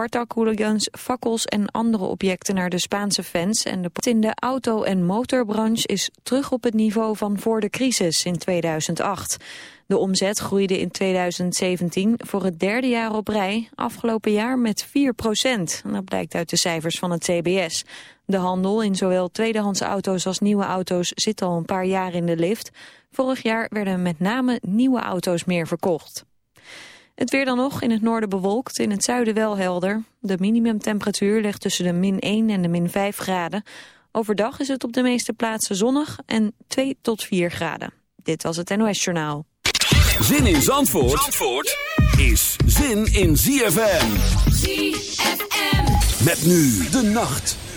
Spartak-hooligans fakkels en andere objecten naar de Spaanse fans. En de in de auto- en motorbranche is terug op het niveau van voor de crisis in 2008. De omzet groeide in 2017 voor het derde jaar op rij, afgelopen jaar met 4 procent. Dat blijkt uit de cijfers van het CBS. De handel in zowel tweedehands auto's als nieuwe auto's zit al een paar jaar in de lift. Vorig jaar werden met name nieuwe auto's meer verkocht. Het weer dan nog, in het noorden bewolkt, in het zuiden wel helder. De minimumtemperatuur ligt tussen de min 1 en de min 5 graden. Overdag is het op de meeste plaatsen zonnig en 2 tot 4 graden. Dit was het NOS Journaal. Zin in Zandvoort, Zandvoort is zin in ZFM. ZFM. Met nu de nacht.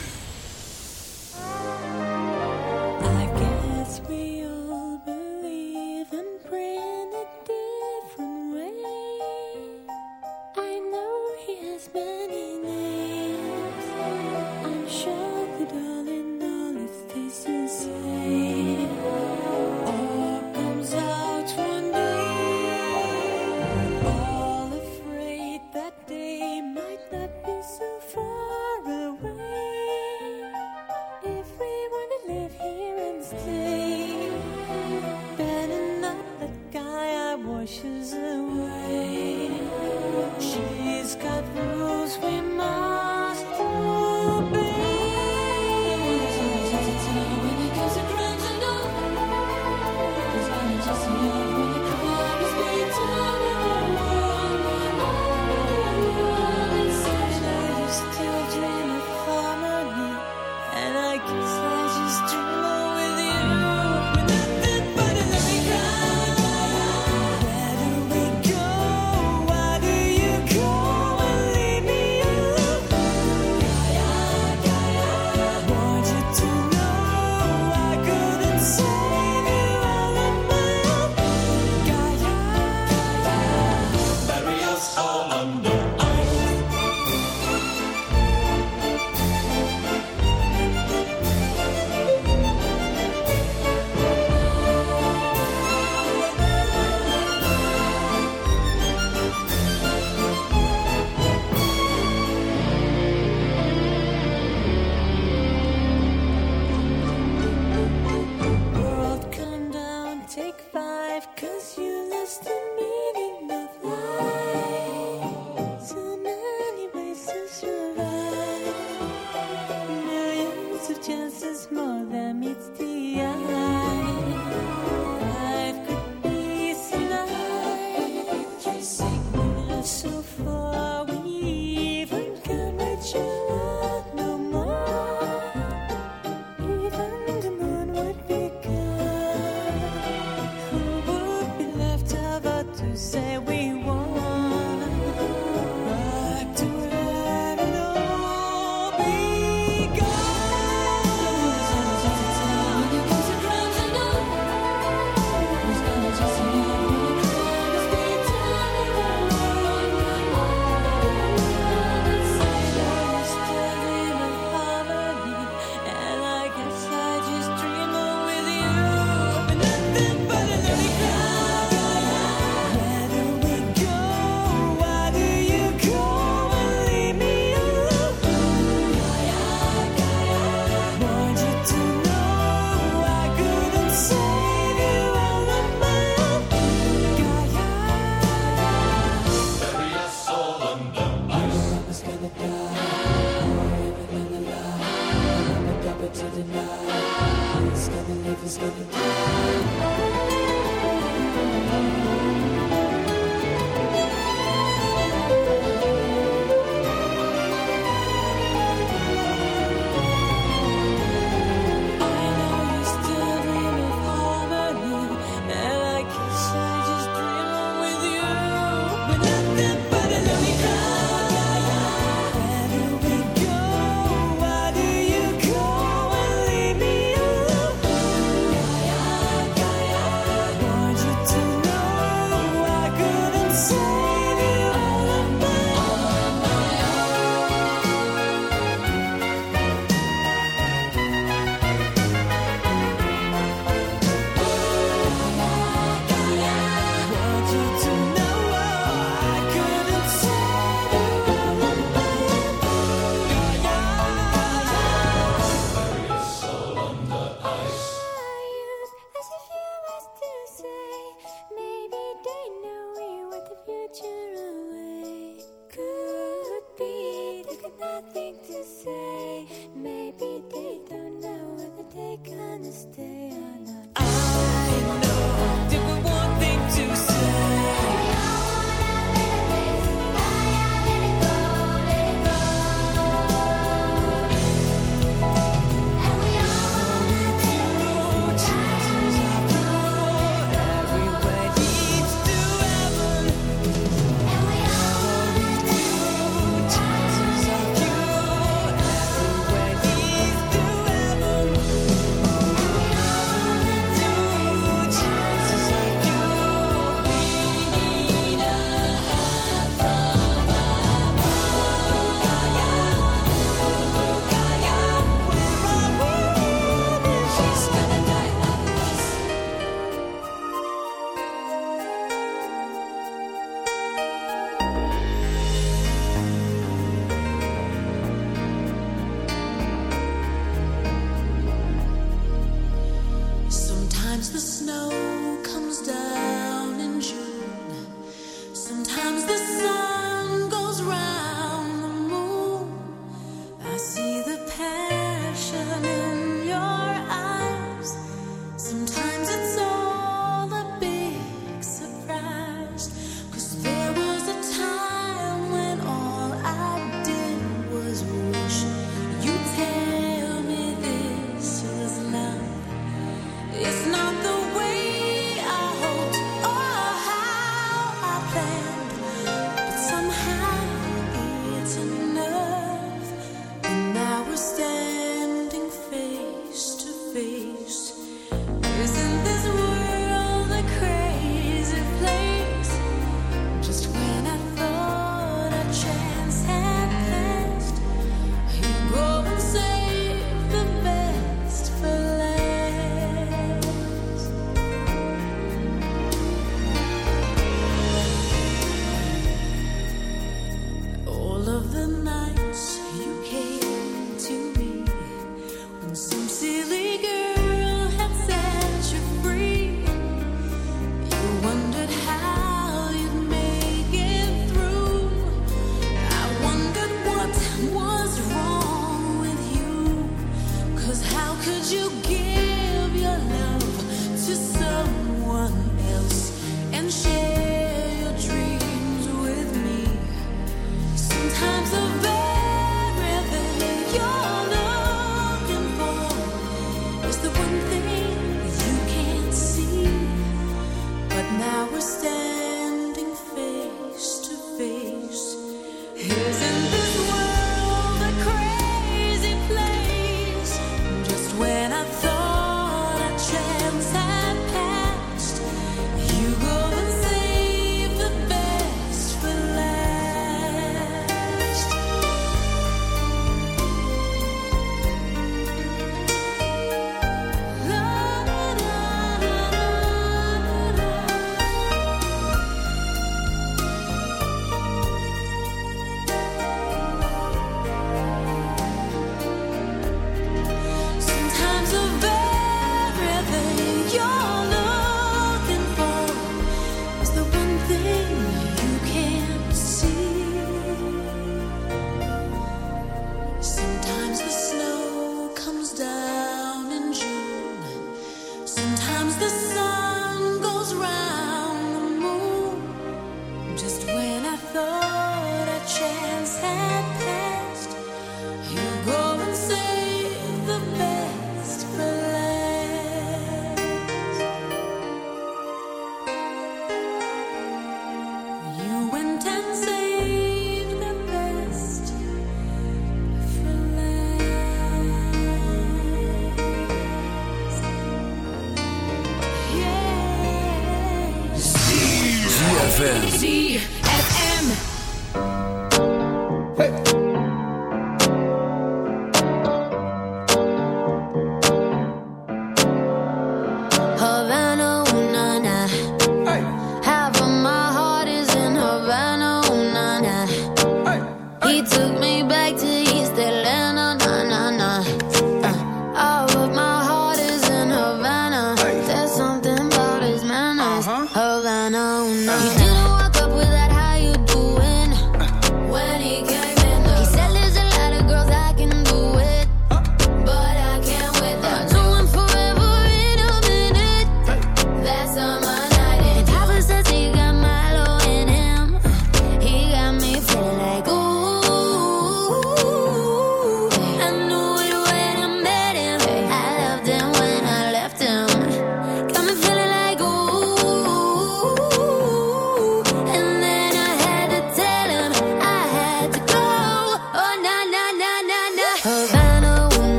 He the nights a lot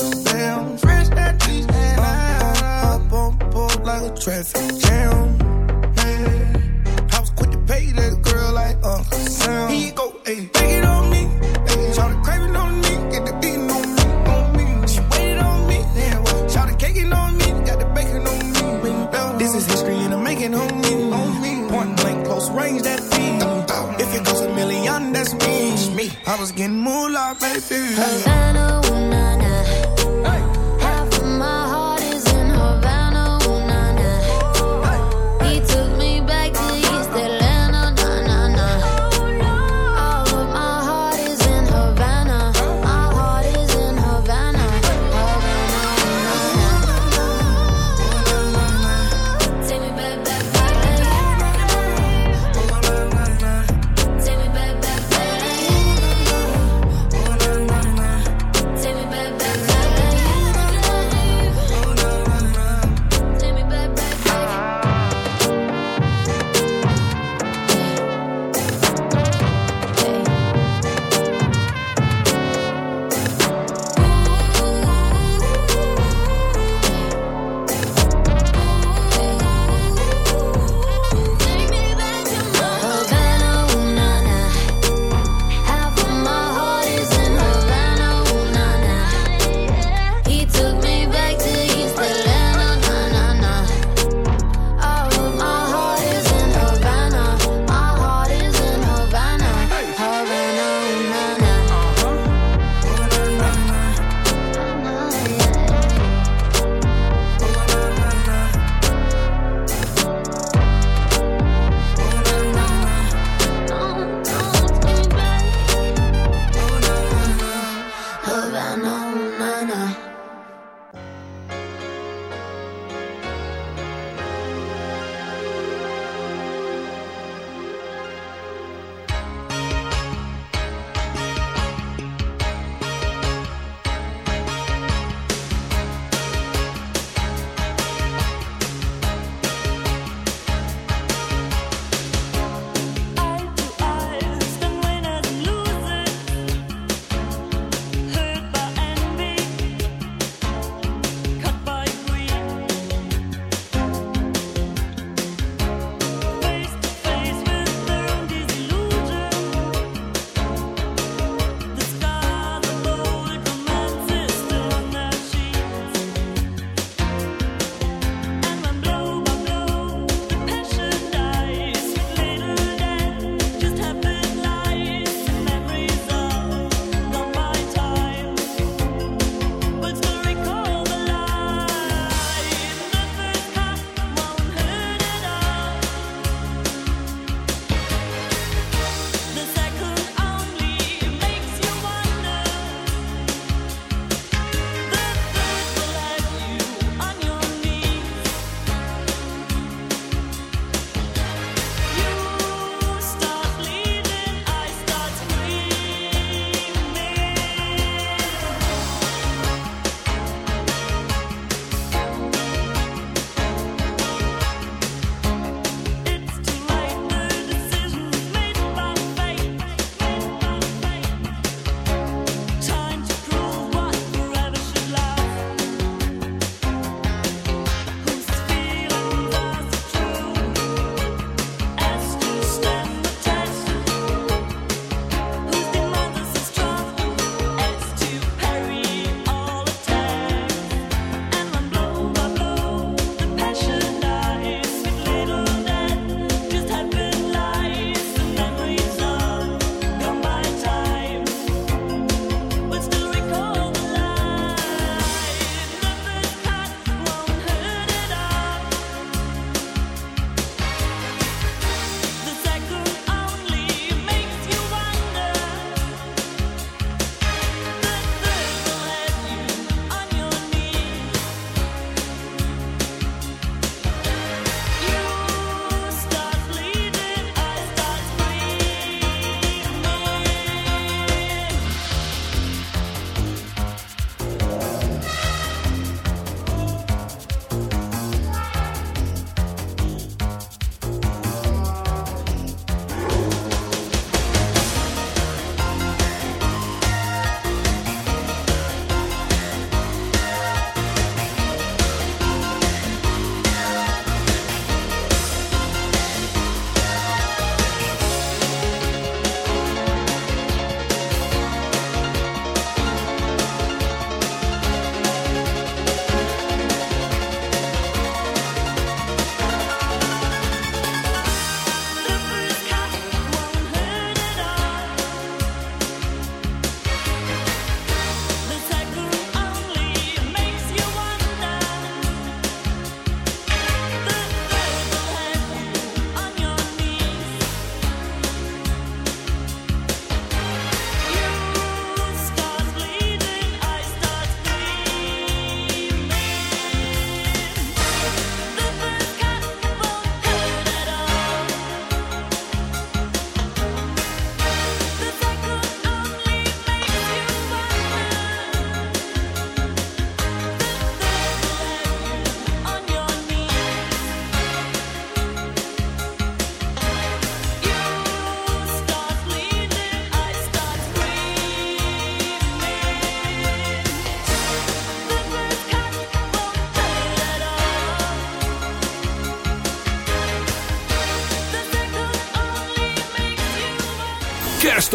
Amsterdam. Fresh that cheese and I up on board like a traffic jam. Man, I was quick to pay that girl like Uncle Sam. You go, ayy, take it on me. Ayy, shout the craving on me, get the beating on me, on me. She waited on me, damn, the caking on me, got the bacon on me. This is history and I'm making on me, on me. Point blank, close range, that feed. If it goes a million, that's me. I was getting moolah, baby. Havana,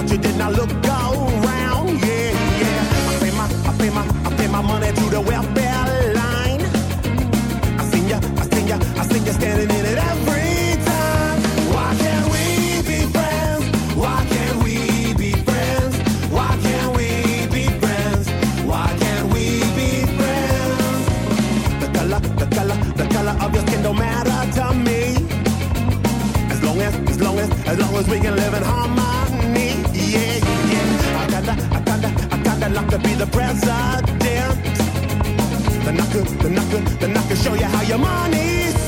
but you did not look up. the president. the knocker, the knocker, the knocker, show you how your money's.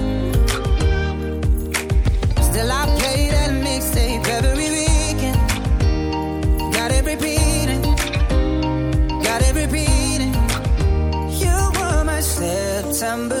September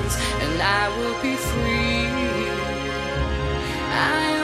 I will be free. I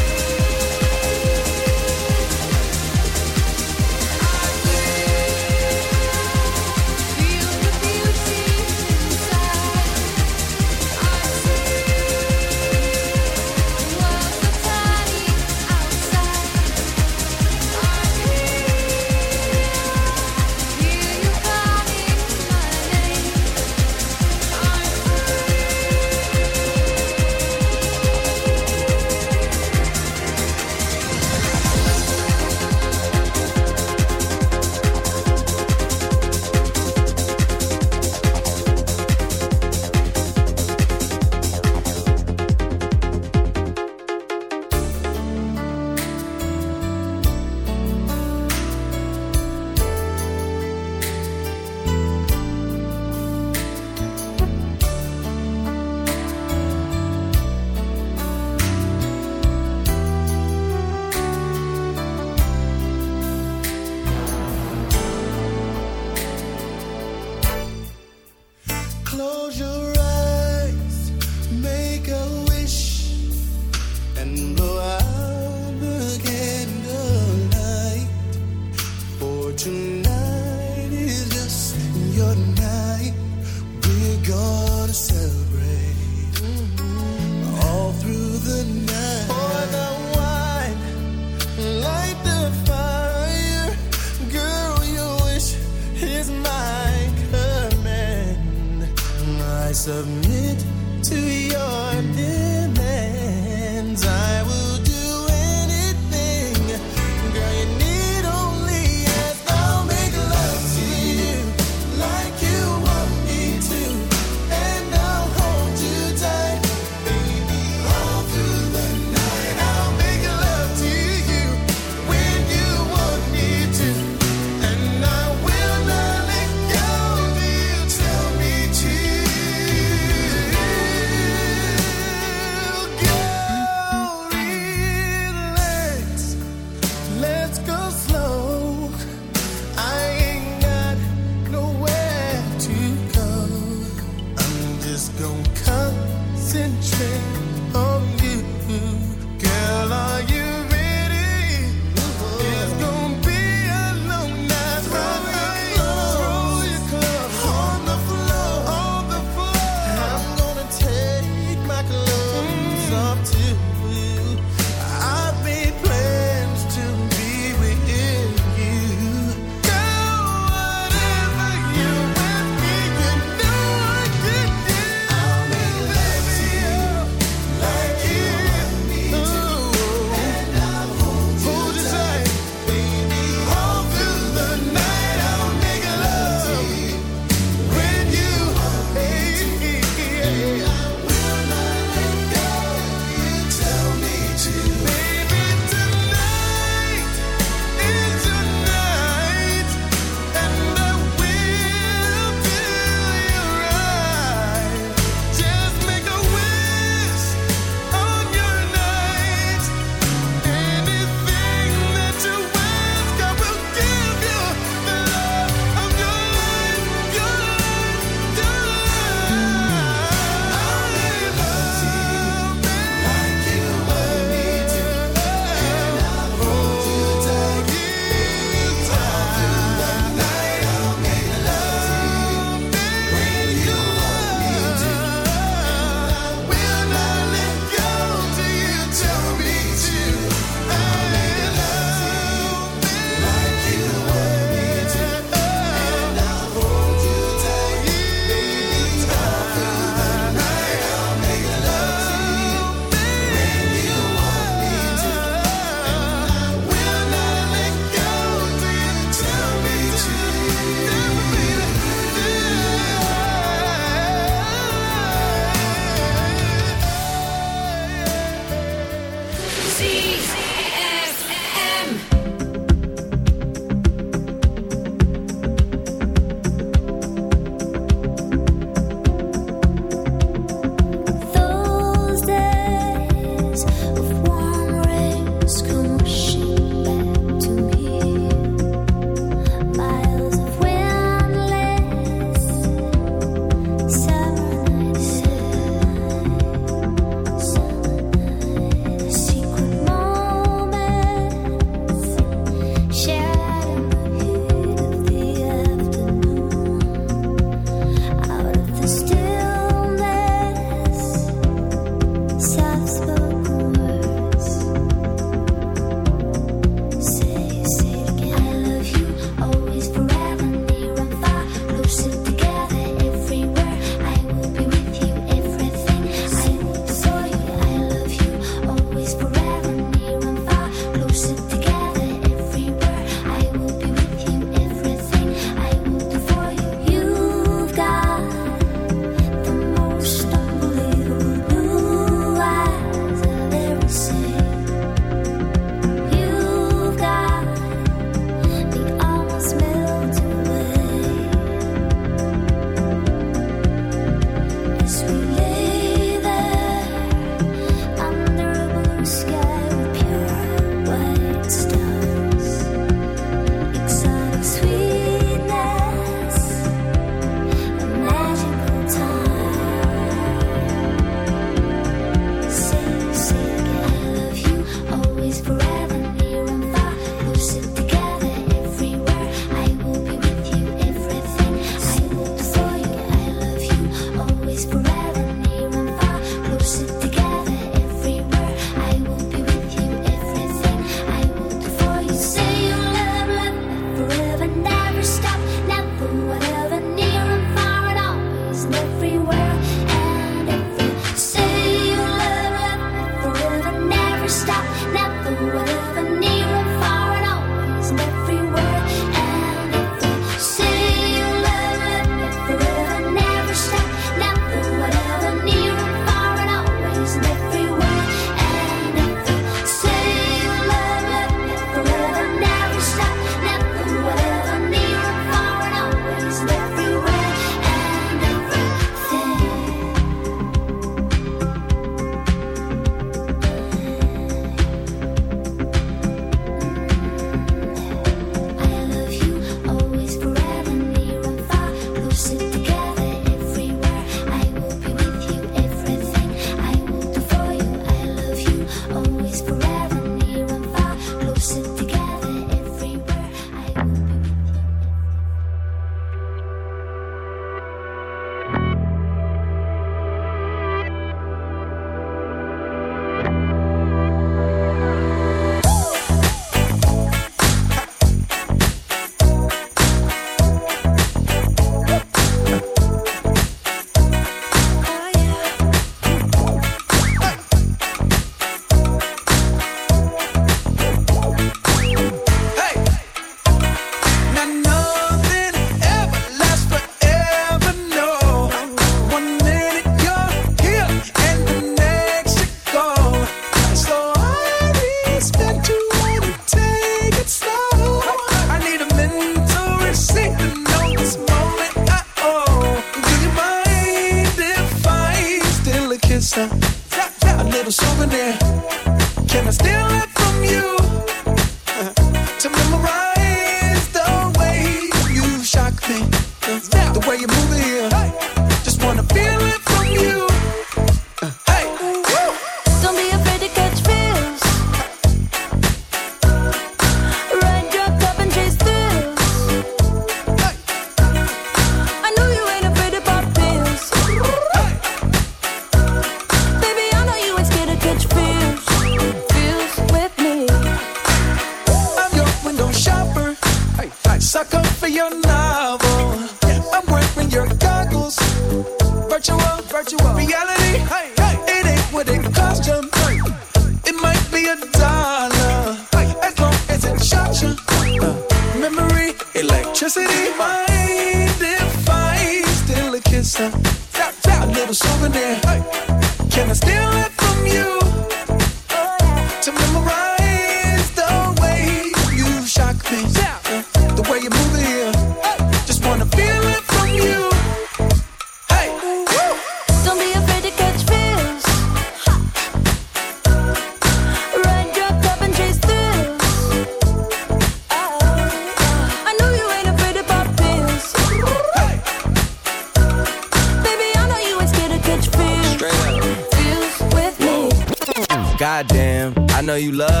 know you love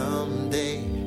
someday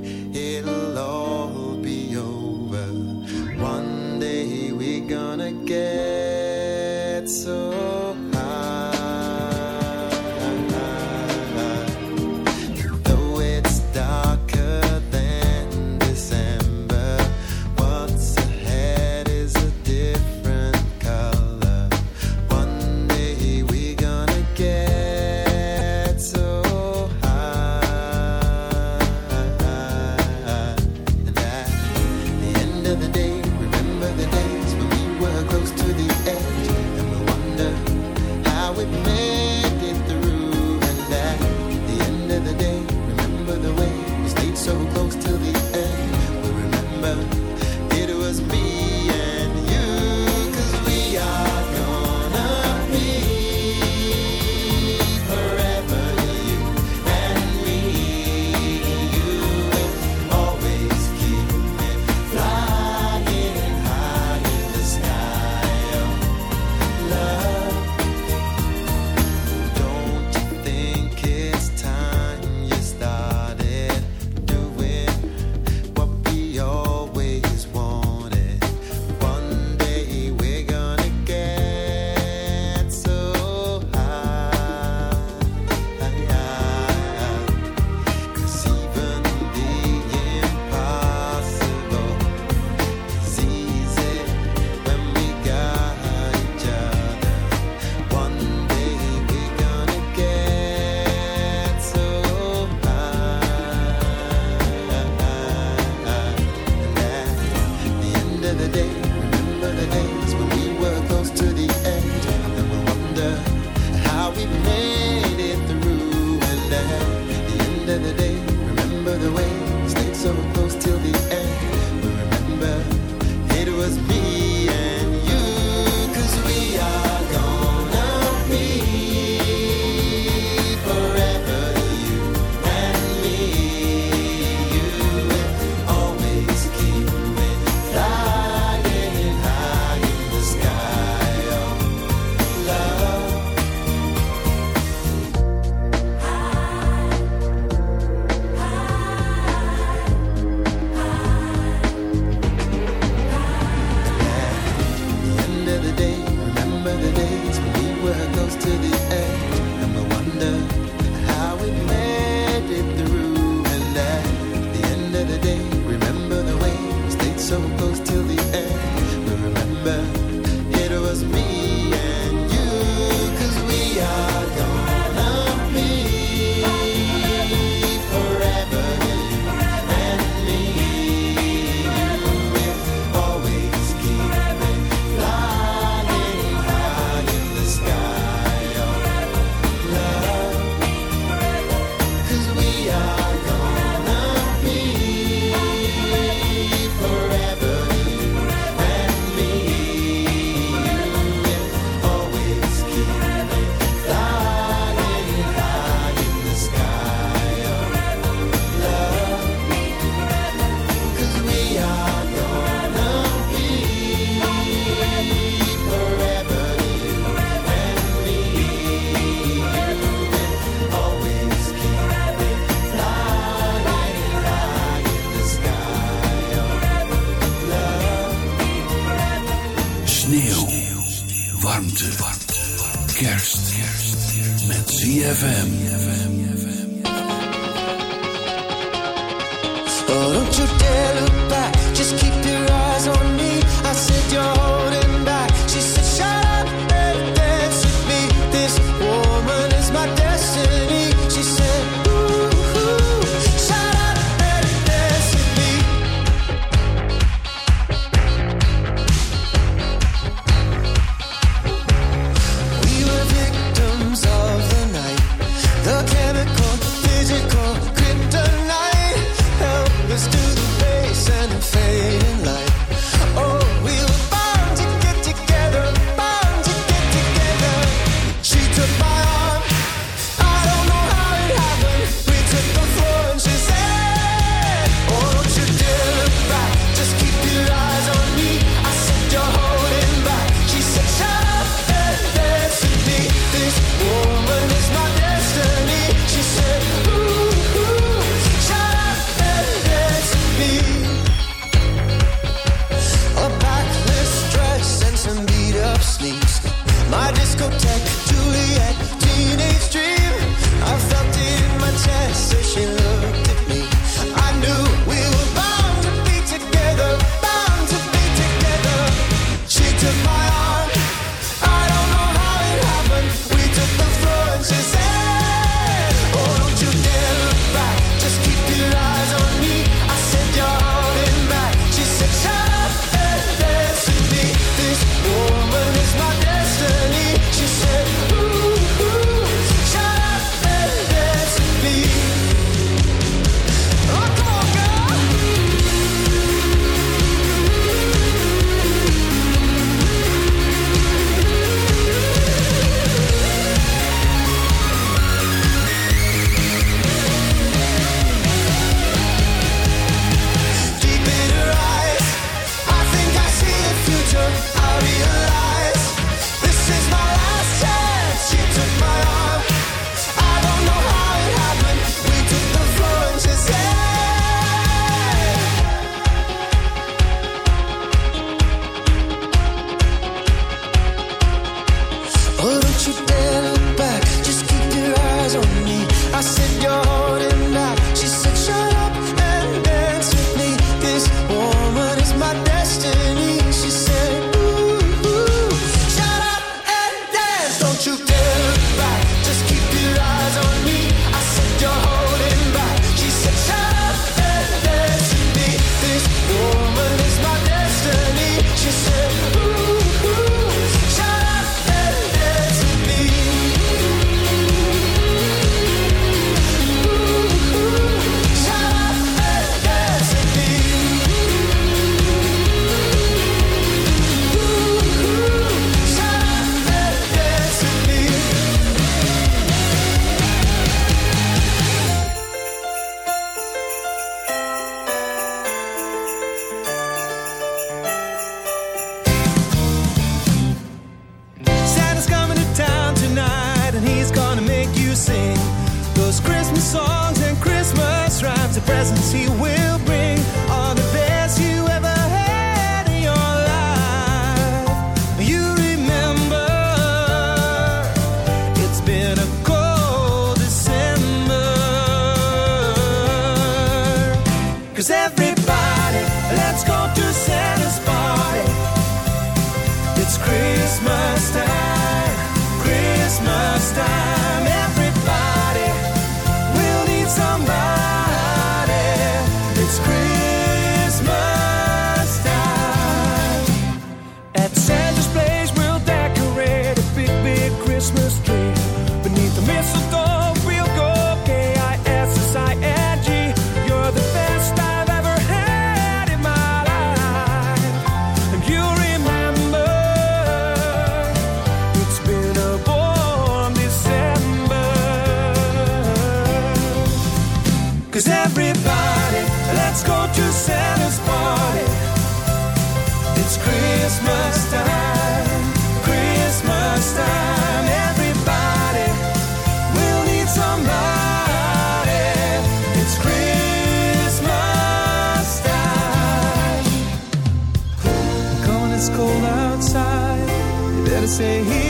ZFM.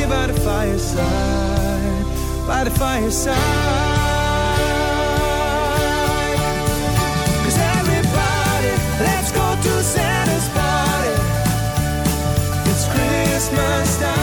here by the fireside, by the fireside. Cause everybody, let's go to Santa's party. It's Christmas time.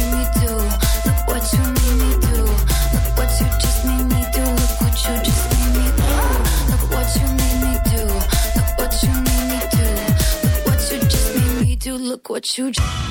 what you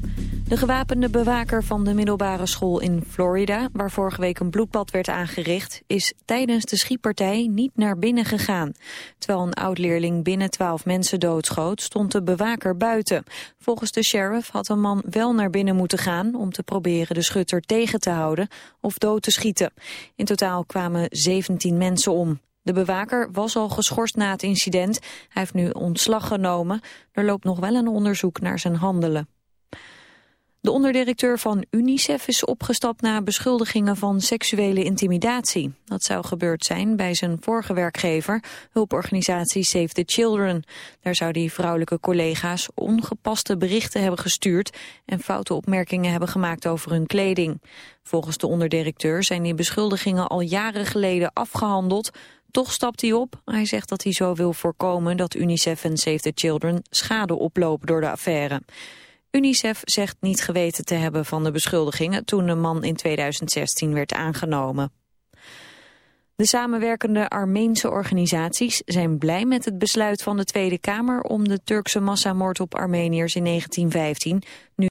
De gewapende bewaker van de middelbare school in Florida... waar vorige week een bloedbad werd aangericht... is tijdens de schietpartij niet naar binnen gegaan. Terwijl een oud-leerling binnen twaalf mensen doodschoot... stond de bewaker buiten. Volgens de sheriff had een man wel naar binnen moeten gaan... om te proberen de schutter tegen te houden of dood te schieten. In totaal kwamen 17 mensen om. De bewaker was al geschorst na het incident. Hij heeft nu ontslag genomen. Er loopt nog wel een onderzoek naar zijn handelen. De onderdirecteur van UNICEF is opgestapt na beschuldigingen van seksuele intimidatie. Dat zou gebeurd zijn bij zijn vorige werkgever, hulporganisatie Save the Children. Daar zou die vrouwelijke collega's ongepaste berichten hebben gestuurd en foute opmerkingen hebben gemaakt over hun kleding. Volgens de onderdirecteur zijn die beschuldigingen al jaren geleden afgehandeld. Toch stapt hij op. Hij zegt dat hij zo wil voorkomen dat UNICEF en Save the Children schade oplopen door de affaire. UNICEF zegt niet geweten te hebben van de beschuldigingen toen de man in 2016 werd aangenomen. De samenwerkende Armeense organisaties zijn blij met het besluit van de Tweede Kamer om de Turkse massamoord op Armeniërs in 1915 nu